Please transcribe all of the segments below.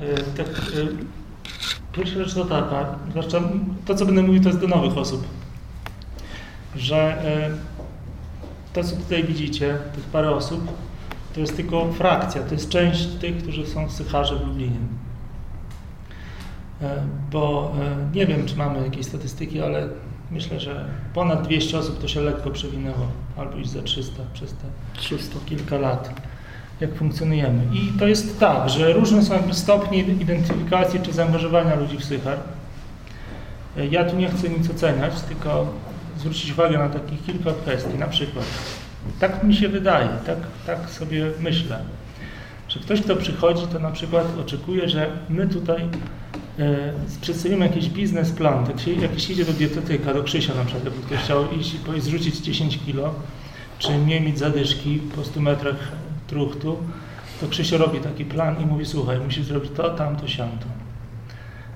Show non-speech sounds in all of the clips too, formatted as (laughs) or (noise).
Y, tak y, pierwsza rzecz to taka, zwłaszcza to, co będę mówił, to jest do nowych osób, że y, to, co tutaj widzicie, tych parę osób, to jest tylko frakcja, to jest część tych, którzy są sycharze w Lublinie. Bo nie wiem, czy mamy jakieś statystyki, ale myślę, że ponad 200 osób to się lekko przewinęło, albo już za 300 przez te 300 kilka lat jak funkcjonujemy. I to jest tak, że różne są jakby stopnie identyfikacji czy zaangażowania ludzi w Sychar. Ja tu nie chcę nic oceniać, tylko zwrócić uwagę na takich kilka kwestii. Na przykład, tak mi się wydaje, tak, tak sobie myślę, że ktoś, kto przychodzi, to na przykład oczekuje, że my tutaj e, przedstawimy jakiś biznesplan. Tak się, jak się idzie do dietetyka, do Krzysia na przykład, jakby ktoś chciał iść i zrzucić 10 kilo, czy nie mieć zadyszki po 100 metrach truchtu, to Krzysio robi taki plan i mówi, słuchaj, musisz zrobić to, tamto, siamto.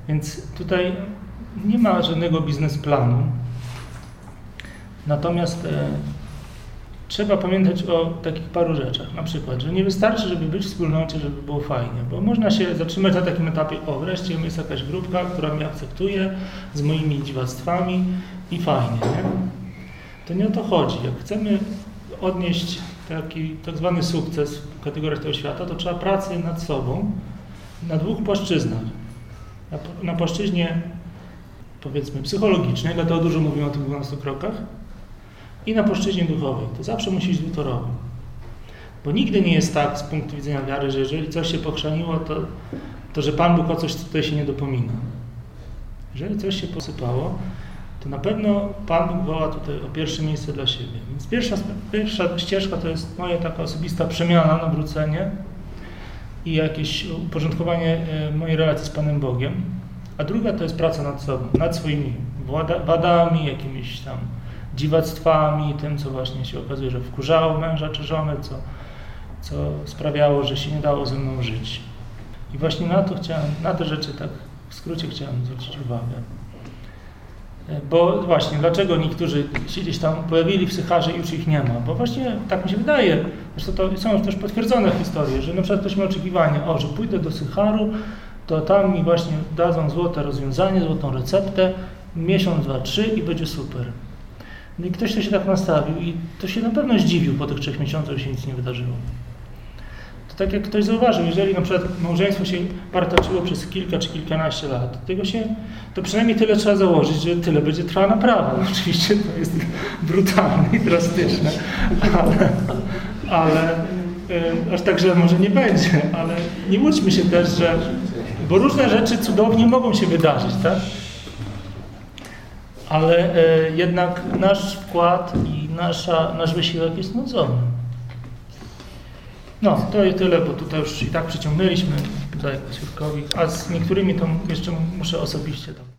Więc tutaj nie ma żadnego biznesplanu. Natomiast e, trzeba pamiętać o takich paru rzeczach. Na przykład, że nie wystarczy, żeby być w wspólnocie, żeby było fajnie, bo można się zatrzymać na takim etapie, o wreszcie jest jakaś grupka, która mnie akceptuje z moimi dziwactwami i fajnie, nie? To nie o to chodzi. Jak chcemy odnieść taki tak zwany sukces w kategoriach tego świata, to trzeba pracy nad sobą na dwóch płaszczyznach. Na, na płaszczyźnie powiedzmy psychologicznej, dlatego dużo mówimy o tych 12 krokach, i na płaszczyźnie duchowej. To zawsze musi iść dwutorowo. Bo nigdy nie jest tak z punktu widzenia wiary, że jeżeli coś się pochrzaniło, to, to że Pan Bóg o coś tutaj się nie dopomina. Jeżeli coś się posypało, to na pewno Pan woła tutaj o pierwsze miejsce dla siebie. Więc pierwsza, pierwsza ścieżka to jest moja taka osobista przemiana, nawrócenie i jakieś uporządkowanie e, mojej relacji z Panem Bogiem, a druga to jest praca nad sobą, nad swoimi wadami, jakimiś tam dziwactwami, tym, co właśnie się okazuje, że wkurzało męża czy żonę, co, co sprawiało, że się nie dało ze mną żyć. I właśnie na to chciałem, na te rzeczy tak w skrócie chciałem zwrócić uwagę. Bo właśnie, dlaczego niektórzy się gdzieś tam pojawili w Sycharze i już ich nie ma? Bo właśnie tak mi się wydaje, zresztą to są też potwierdzone historie, że na przykład ktoś ma oczekiwanie, o, że pójdę do Sycharu, to tam mi właśnie dadzą złote rozwiązanie, złotą receptę, miesiąc, dwa, trzy i będzie super. No i ktoś to się tak nastawił i to się na pewno zdziwił po tych trzech miesiącach, że się nic nie wydarzyło tak jak ktoś zauważył, jeżeli na przykład małżeństwo się partaczyło przez kilka czy kilkanaście lat, tego się, to przynajmniej tyle trzeba założyć, że tyle będzie trwała naprawa. (laughs) Oczywiście to jest brutalne i drastyczne, ale, ale e, aż tak, że może nie będzie, ale nie łudźmy się też, że bo różne rzeczy cudownie mogą się wydarzyć, tak? Ale e, jednak nasz wkład i nasza, nasz wysiłek jest nudzony. No, to i tyle, bo tutaj już i tak przyciągnęliśmy za Jurkowi, a z niektórymi to jeszcze muszę osobiście tam